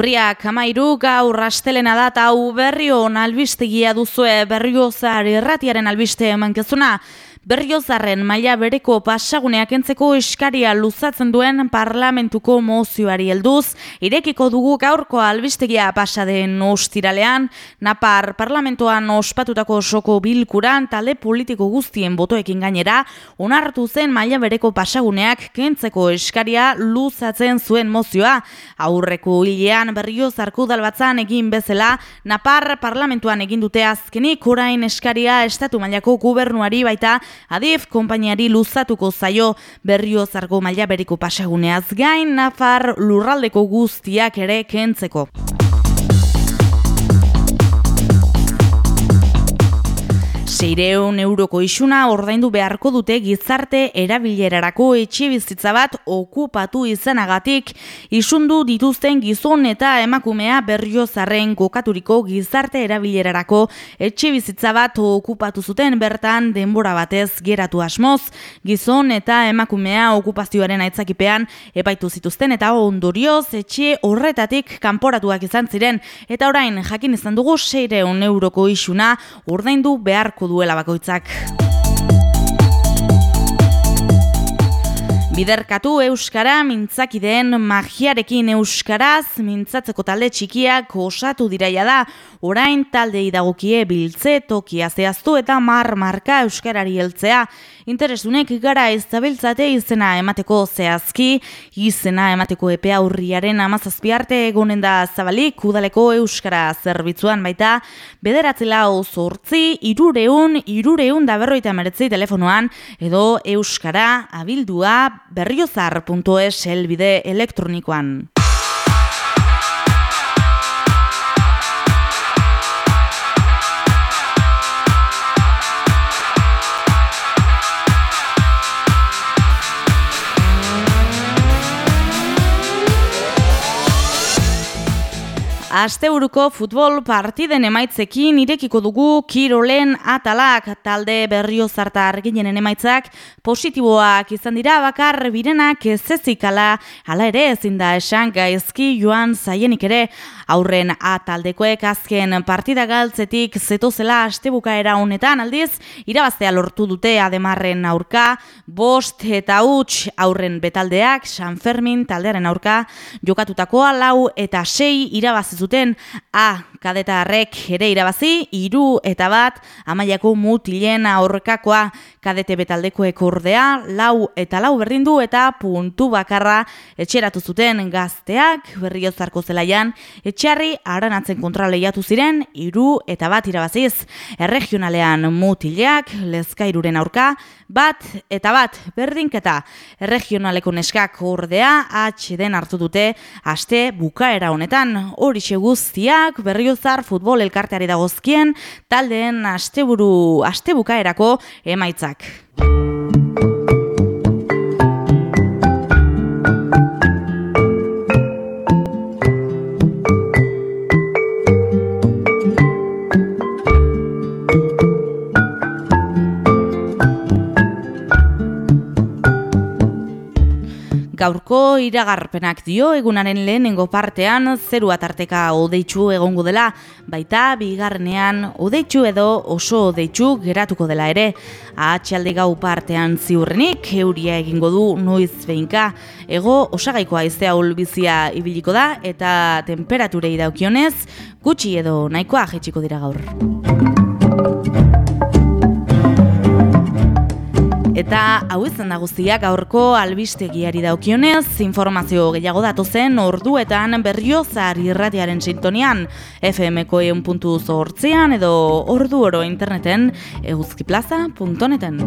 Urriak amairu gaur rastelena da eta hau berrion albistegia duzue berriozar erratiaren albiste emankezuna. Berriozarren maila bereko pasaguneak entzeko eskaria luzatzen duen parlamentuko mozioari helduz, irekiko dugu gaurko albistegia pasaden ostiralean, Napar parlamentoan ospatutako soko bilkuran talde politiko guztien botoekin gainera, onartu zen maila bereko pasaguneak kentzeko eskaria luzatzen zuen mozioa. Aurreko hilean berriozarku dalbatzan egin bezala, Napar parlamentuan egin dute azkenik orain eskaria estatu mailako gubernuari baita Adif konpainiari luzatuko zaio berrio zargo maila beriko pasaguneaz gain Nafar lurraldeko guztiak ere kentzeko. Seireun euroko isuna ordaindu beharko dute gizarte erabilerarako etxe bizitza bat okupatu izanagatik isundu dituzten gizon eta emakumea berrio zarren kokaturiko gizarte erabilerarako etxe bizitza bat okupatu zuten bertan denbora batez geratu asmoz. Gizon eta emakumea okupazioaren aitzakipean epaitu zituzten eta ondorioz etxe horretatik kanporatuak izan ziren. Eta orain jakin izan dugu seireun euroko isuna ordaindu beharko duela bakoitzak. Biderkatu euskara mintzakideen magiarekin euskaraz mintzatzeko talde txikiak osatu diraia da, orain talde idagokie biltze tokia zehaztu eta mar marka euskarari heltzea. Interesunek gara ez zabiltzate izena emateko zehazki, izena emateko epea urriaren amazazpiarte egonen da zabalik udaleko euskara zerbitzuan baita, bederatzela zortzi, irureun, irureun da berroita meretzi telefonoan, edo euskara abildua berriozar.es elbide elektronikoan. Asteburuko futbol partiden emaitzekin irekiko dugu Kirolen atalak. Talde berrio zarta arginen emaitzak positiboak izan dira bakar birenak ez ezikala ala ere ezin da esan gaizki joan zaienik ere. Aurren ataldekoek azken partida galtzetik zetozela astebukaera honetan aldiz irabaztea lortu dute ademarren aurka. Bost eta huts aurren betaldeak San Fermin taldearen aurka jokatutakoa lau eta sei irabaz zuten A kadetarrek ere irabazi, iru eta bat amaiako mutilen aurkakoa. Kadete betaldekoek ordea, lau eta lau berdindu eta puntu bakarra etxeratu zuten gazteak berriozarko zelaian, etxarri aranatzen kontra lehiatu ziren, iru eta bat irabaziz, erregionalean mutileak, lezkairuren aurka, bat eta bat berdinketa, erregionaleko neskak ordea, atxeden hartu dute, aste bukaera honetan, hori guztiak berriozar futbol elkarteari dagozkien taldeen asteburu astebukaerako emaitzak. Gaurko iragarpenak dio egunaren lehenengo partean zeru atarteka odeitzu egongo dela, baita bigarnean odeitzu edo oso odeitzu geratuko dela ere. Atxalde gau partean ziurrenik, euria egingo du noiz behinka, ego osagaikoa iztea ulbizia ibiliko da eta temperaturei daukionez, gutxi edo nahikoa jetxiko dira gaur. Eta hau izan da guztiak aurko albistegiari daukionez, informazio gehiago datu zen orduetan berriozar irratiaren sintonian FMko eun puntu edo ordu oro interneten eguzkiplaza.neten.